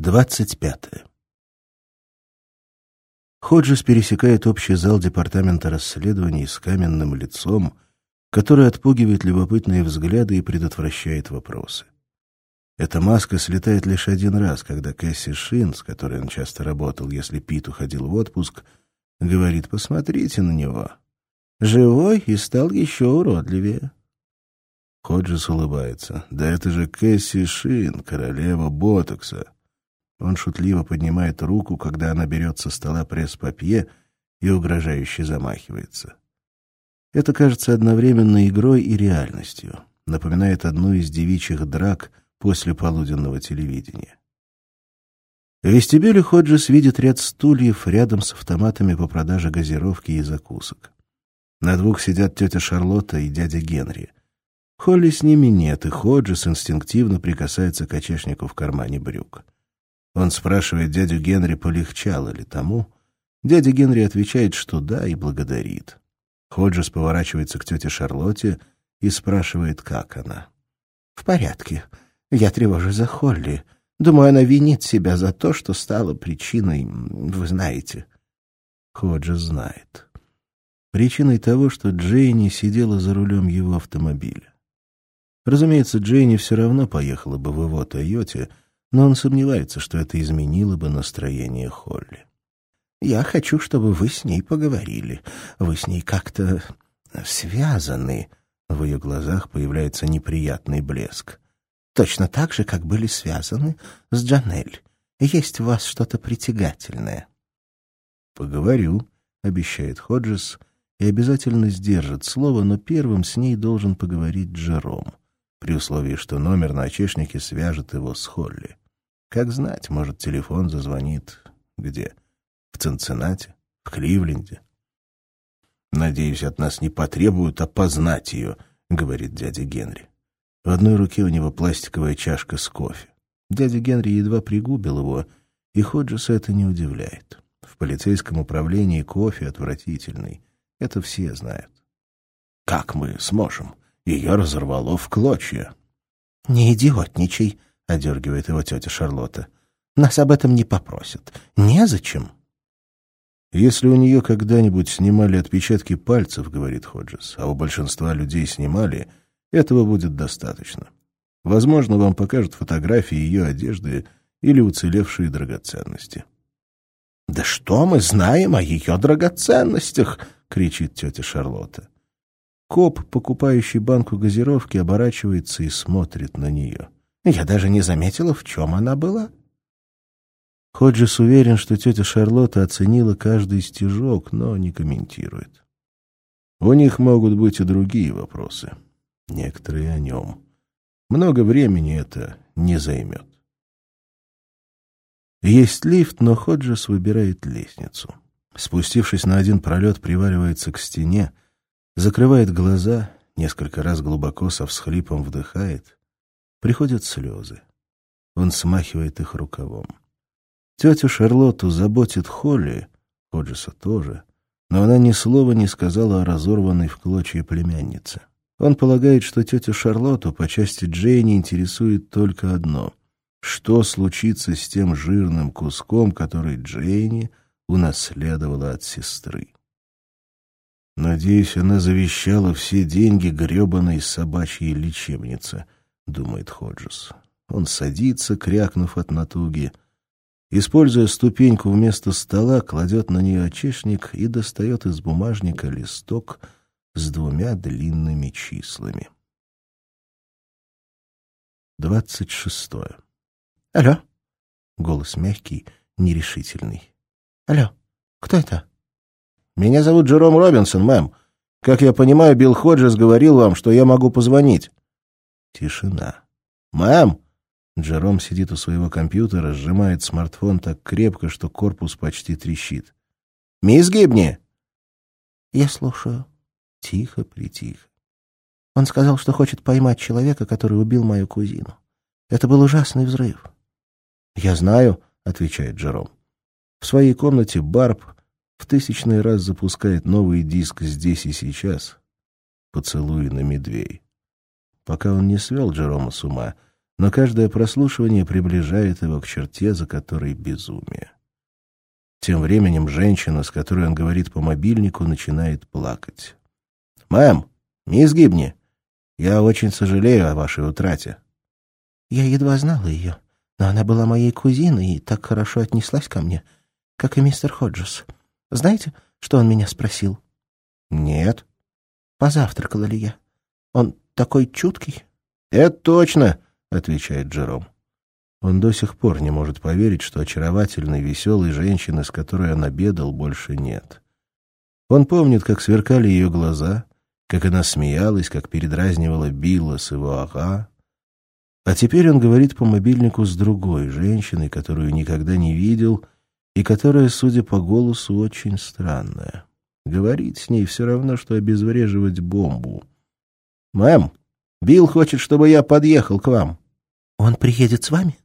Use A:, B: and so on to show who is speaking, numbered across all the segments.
A: Двадцать пятое. Ходжес пересекает общий зал департамента расследований с каменным лицом, который отпугивает любопытные взгляды и предотвращает вопросы. Эта маска слетает лишь один раз, когда Кэсси Шин, с которой он часто работал, если Пит уходил в отпуск, говорит «посмотрите на него». Живой и стал еще уродливее. Ходжес улыбается. «Да это же Кэсси Шин, королева ботокса». Он шутливо поднимает руку, когда она берет со стола пресс-папье и угрожающе замахивается. Это кажется одновременно игрой и реальностью. Напоминает одну из девичьих драк после полуденного телевидения. В вестибюле Ходжес видит ряд стульев рядом с автоматами по продаже газировки и закусок. На двух сидят тетя Шарлотта и дядя Генри. Холли с ними нет, и Ходжес инстинктивно прикасается к очешнику в кармане брюк. Он спрашивает дядю Генри, полегчало ли тому. Дядя Генри отвечает, что да, и благодарит. Ходжес поворачивается к тете Шарлотте и спрашивает, как она. «В порядке. Я тревожусь за Холли. Думаю, она винит себя за то, что стала причиной, вы знаете». Ходжес знает. Причиной того, что Джейни сидела за рулем его автомобиля. Разумеется, Джейни все равно поехала бы в его «Тойоте», но он сомневается, что это изменило бы настроение Холли. «Я хочу, чтобы вы с ней поговорили. Вы с ней как-то связаны». В ее глазах появляется неприятный блеск. «Точно так же, как были связаны с Джанель. Есть в вас что-то притягательное». «Поговорю», — обещает Ходжес, и обязательно сдержит слово, но первым с ней должен поговорить Джером, при условии, что номер на очешнике свяжет его с Холли. Как знать, может, телефон зазвонит где? В Цинциннате? В Кливленде? «Надеюсь, от нас не потребуют опознать ее», — говорит дядя Генри. В одной руке у него пластиковая чашка с кофе. Дядя Генри едва пригубил его, и Ходжеса это не удивляет. В полицейском управлении кофе отвратительный. Это все знают. «Как мы сможем? Ее разорвало в клочья».
B: «Не идиотничай», — одергивает его тетя Шарлотта. «Нас об этом не попросят. Незачем».
A: «Если у нее когда-нибудь снимали отпечатки пальцев, — говорит Ходжес, — а у большинства людей снимали, этого будет достаточно. Возможно, вам покажут фотографии ее одежды или уцелевшие драгоценности».
B: «Да что мы знаем о ее драгоценностях?» — кричит тетя Шарлотта.
A: Коп, покупающий банку газировки, оборачивается и смотрит на нее.
B: Я даже не заметила, в чем она была.
A: Ходжес уверен, что тетя Шарлотта оценила каждый стежок, но не комментирует. У них могут быть и другие вопросы. Некоторые о нем. Много времени это не займет. Есть лифт, но Ходжес выбирает лестницу. Спустившись на один пролет, приваливается к стене, закрывает глаза, несколько раз глубоко со всхлипом вдыхает Приходят слезы. Он смахивает их рукавом. Тетю Шарлотту заботит Холли, Ходжеса тоже, но она ни слова не сказала о разорванной в клочья племяннице. Он полагает, что тетю Шарлотту по части Джейни интересует только одно — что случится с тем жирным куском, который Джейни унаследовала от сестры. Надеюсь, она завещала все деньги гребаной собачьей лечебнице —— думает Ходжес. Он садится, крякнув от натуги. Используя ступеньку вместо стола, кладет на нее очешник и достает из бумажника листок с двумя длинными числами. Двадцать шестое.
B: «Алло?»
A: Голос мягкий, нерешительный.
B: «Алло, кто это?»
A: «Меня зовут Джером Робинсон, мэм. Как я понимаю, Билл Ходжес говорил вам, что я могу позвонить». Тишина. «Мэм!» Джером сидит у своего компьютера, сжимает смартфон так крепко, что корпус почти трещит. «Мисс Гибни!»
B: «Я слушаю. Тихо-притихо. Он сказал, что хочет поймать человека, который убил мою кузину. Это был ужасный взрыв».
A: «Я знаю», — отвечает Джером. В своей комнате Барб в тысячный раз запускает новый диск «Здесь и сейчас». «Поцелуй на медведь». Пока он не свел Джерома с ума, но каждое прослушивание приближает его к черте, за которой безумие. Тем временем женщина, с которой он говорит по мобильнику, начинает плакать. «Мэм, мисс Гибни, я очень сожалею о вашей утрате».
B: «Я едва знала ее, но она была моей кузиной и так хорошо отнеслась ко мне, как и мистер Ходжес. Знаете, что он меня спросил?»
A: «Нет».
B: «Позавтракала ли я? Он такой чуткий?»
A: «Это точно», — отвечает Джером. Он до сих пор не может поверить, что очаровательной, веселой женщины, с которой он обедал, больше нет. Он помнит, как сверкали ее глаза, как она смеялась, как передразнивала Билла с его ага. А теперь он говорит по мобильнику с другой женщиной, которую никогда не видел и которая, судя по голосу, очень странная. Говорить с ней все равно, что обезвреживать бомбу. «Мэм, Билл хочет, чтобы я подъехал к вам».
B: «Он приедет с вами?»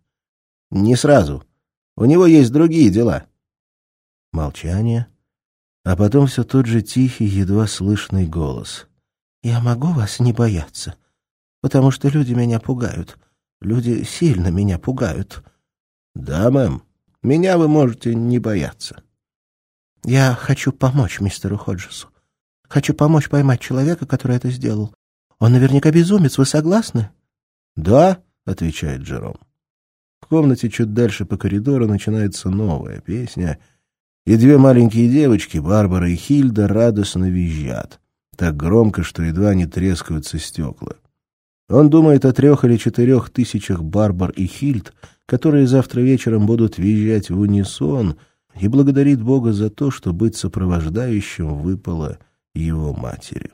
A: «Не сразу. У него есть другие дела». Молчание, а потом все тот же тихий, едва слышный голос.
B: «Я могу вас не бояться, потому что люди меня пугают. Люди сильно меня пугают».
A: «Да, мэм, меня вы можете не бояться».
B: «Я хочу помочь мистеру Ходжесу. Хочу помочь поймать человека, который это сделал. Он наверняка безумец, вы согласны?»
A: «Да», — отвечает Джером. В комнате чуть дальше по коридору начинается новая песня, и две маленькие девочки, Барбара и Хильда, радостно визжат. Так громко, что едва не трескаются стекла. Он думает о трех или четырех тысячах Барбар и Хильд, которые завтра вечером будут визжать в унисон, и благодарит Бога за то, что быть сопровождающим выпало его матери.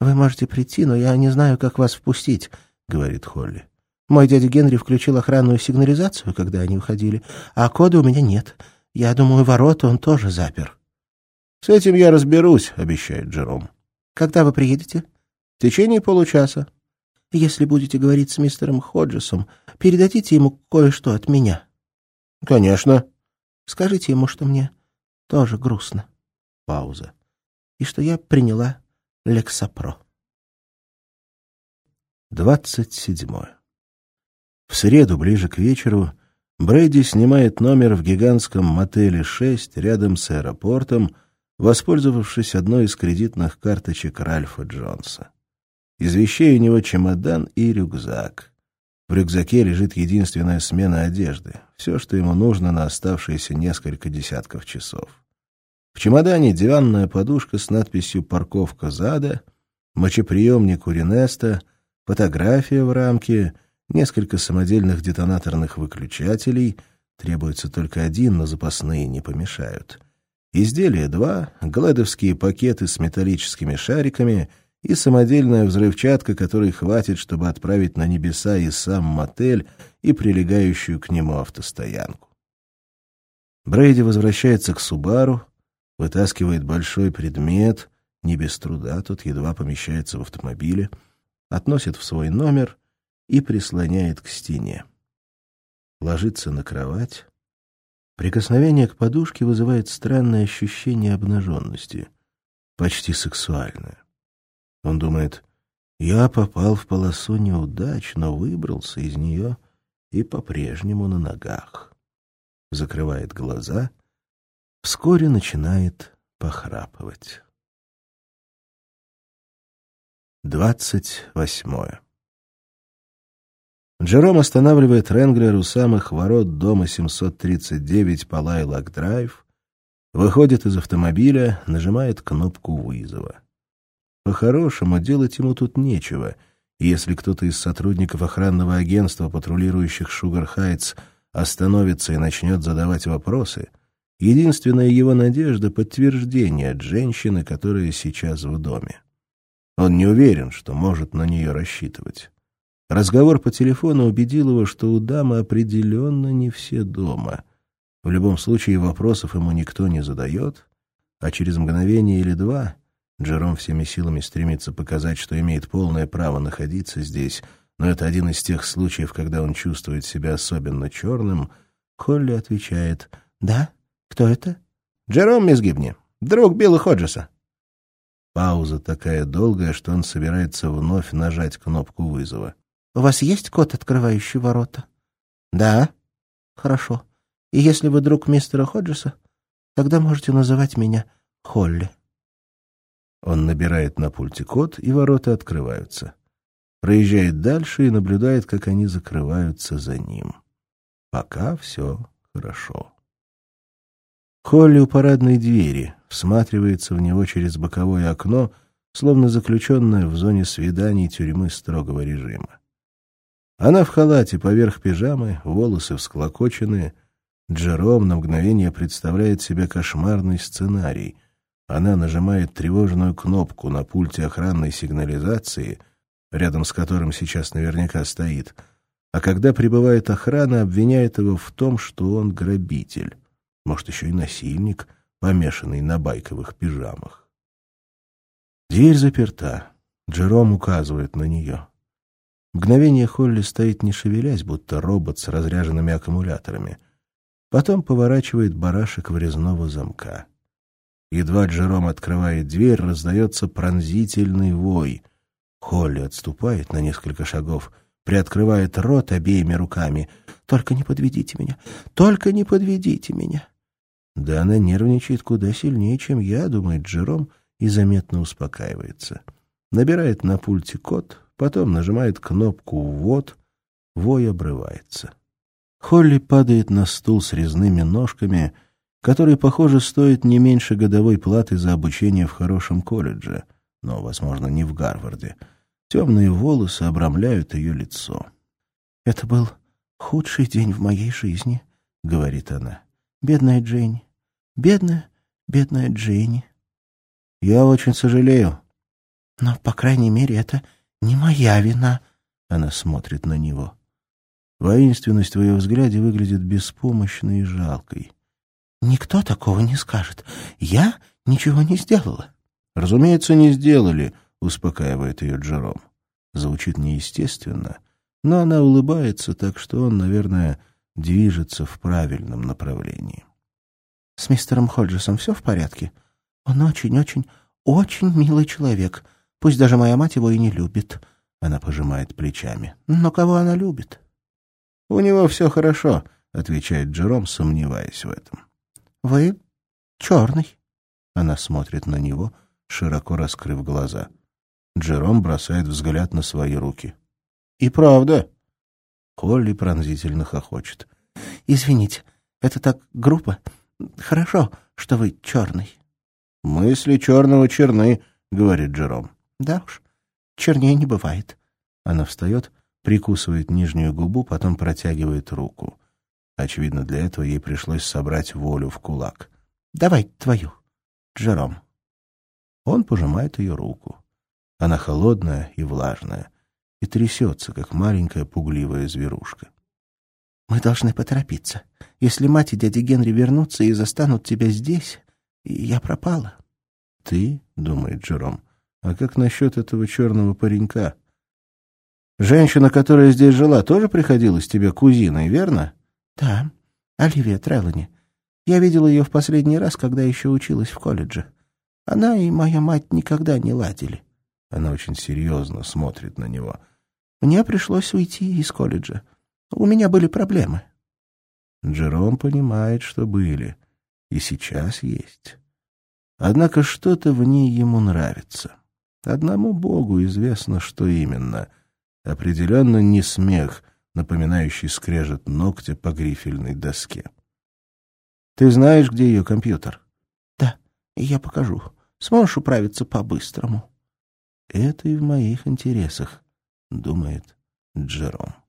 B: «Вы можете прийти, но я не знаю, как вас впустить», — говорит Холли. Мой дядя Генри включил охранную сигнализацию, когда они уходили, а кода у меня нет. Я думаю, ворота он тоже запер.
A: — С этим я разберусь, — обещает Джером.
B: — Когда вы приедете?
A: — В течение получаса.
B: — Если будете говорить с мистером Ходжесом, передадите ему кое-что от меня.
A: — Конечно.
B: — Скажите ему, что мне тоже грустно.
A: Пауза.
B: — И что я приняла Лексапро.
A: Двадцать седьмое. В среду, ближе к вечеру, Брейди снимает номер в гигантском мотеле 6 рядом с аэропортом, воспользовавшись одной из кредитных карточек Ральфа Джонса. Из вещей у него чемодан и рюкзак. В рюкзаке лежит единственная смена одежды, все, что ему нужно на оставшиеся несколько десятков часов. В чемодане диванная подушка с надписью «Парковка зада», мочеприемник у Ренеста, фотография в рамке — несколько самодельных детонаторных выключателей, требуется только один, но запасные не помешают. Изделия два, глэдовские пакеты с металлическими шариками и самодельная взрывчатка, которой хватит, чтобы отправить на небеса и сам мотель, и прилегающую к нему автостоянку. Брейди возвращается к Субару, вытаскивает большой предмет, не без труда, тот едва помещается в автомобиле, относит в свой номер и прислоняет к стене. Ложится на кровать. Прикосновение к подушке вызывает странное ощущение обнаженности, почти сексуальное. Он думает, я попал в полосу неудач, но выбрался из нее и по-прежнему на ногах. Закрывает глаза, вскоре начинает похрапывать. Двадцать восьмое. Джером останавливает Wrangler у самых ворот дома 739 по Лайлак-драйв, выходит из автомобиля, нажимает кнопку вызова. По-хорошему, делать ему тут нечего, если кто-то из сотрудников охранного агентства, патрулирующих Шугар-Хайтс, остановится и начнет задавать вопросы, единственная его надежда — подтверждение от женщины, которая сейчас в доме. Он не уверен, что может на нее рассчитывать. Разговор по телефону убедил его, что у дамы определенно не все дома. В любом случае вопросов ему никто не задает, а через мгновение или два Джером всеми силами стремится показать, что имеет полное право находиться здесь, но это один из тех случаев, когда он чувствует себя особенно черным. Колли отвечает «Да? Кто это?» «Джером, мисс Гибни, друг Билла Ходжеса». Пауза такая долгая, что он собирается вновь нажать кнопку вызова.
B: У вас есть код, открывающий ворота? Да. Хорошо. И если вы друг мистера Ходжеса, тогда можете называть меня Холли.
A: Он набирает на пульте код, и ворота открываются. Проезжает дальше и наблюдает, как они закрываются за ним. Пока все хорошо. Холли у парадной двери всматривается в него через боковое окно, словно заключенная в зоне свиданий тюрьмы строгого режима. Она в халате поверх пижамы, волосы всклокоченные. Джером на мгновение представляет себе кошмарный сценарий. Она нажимает тревожную кнопку на пульте охранной сигнализации, рядом с которым сейчас наверняка стоит, а когда прибывает охрана, обвиняет его в том, что он грабитель, может, еще и насильник, помешанный на байковых пижамах. Дверь заперта. Джером указывает на нее. Мгновение Холли стоит не шевелясь, будто робот с разряженными аккумуляторами. Потом поворачивает барашек врезного замка. Едва Джером открывает дверь, раздается пронзительный вой. Холли отступает на несколько шагов, приоткрывает рот обеими руками. «Только не подведите меня! Только не подведите меня!» Да она нервничает куда сильнее, чем я, думает Джером, и заметно успокаивается. Набирает на пульте код, потом нажимает кнопку «Ввод», вой обрывается. Холли падает на стул с резными ножками, который, похоже, стоит не меньше годовой платы за обучение в хорошем колледже, но, возможно, не в Гарварде. Темные волосы обрамляют ее лицо. «Это был худший день в моей жизни», — говорит она. «Бедная Дженни. Бедная, бедная Дженни». «Я очень сожалею». «Но, по крайней мере, это «Не моя вина», — она смотрит на него. Воинственность в ее взгляде выглядит беспомощной и жалкой. «Никто такого не скажет. Я ничего не сделала». «Разумеется, не сделали», — успокаивает ее Джером. Звучит неестественно, но она улыбается, так что он, наверное, движется в правильном направлении. «С мистером Ходжесом все в порядке? Он очень-очень, очень милый человек», Пусть даже моя мать его и не любит. Она пожимает плечами. Но кого она любит? — У него все хорошо, — отвечает Джером, сомневаясь в этом. — Вы черный. Она смотрит на него, широко раскрыв глаза. Джером бросает взгляд на свои руки. — И правда. Холли пронзительно хохочет. — Извините, это так грубо. Хорошо, что вы черный. — Мысли черного черны, — говорит Джером. Да уж, чернее не бывает. Она встает, прикусывает нижнюю губу, потом протягивает руку. Очевидно, для этого ей пришлось собрать волю в кулак. «Давай твою, Джером». Он пожимает ее руку. Она холодная и влажная, и трясется, как маленькая пугливая зверушка. «Мы должны поторопиться. Если мать и дядя Генри вернутся и застанут тебя здесь, я пропала». «Ты?» — думает Джером. А как насчет этого черного паренька? Женщина, которая здесь жила, тоже приходилась тебе кузиной, верно? Да, Оливия Треллани. Я видела ее в последний раз, когда еще училась в колледже. Она и моя мать никогда не ладили. Она очень серьезно смотрит на него. Мне пришлось уйти из колледжа. У меня были проблемы. Джером понимает, что были. И сейчас есть. Однако что-то в ней ему нравится. Одному Богу известно, что именно. Определенно не смех, напоминающий скрежет ногтя по грифельной доске. «Ты знаешь, где ее компьютер?» «Да, я покажу. Сможешь управиться по-быстрому?» «Это и в моих интересах», — думает Джером.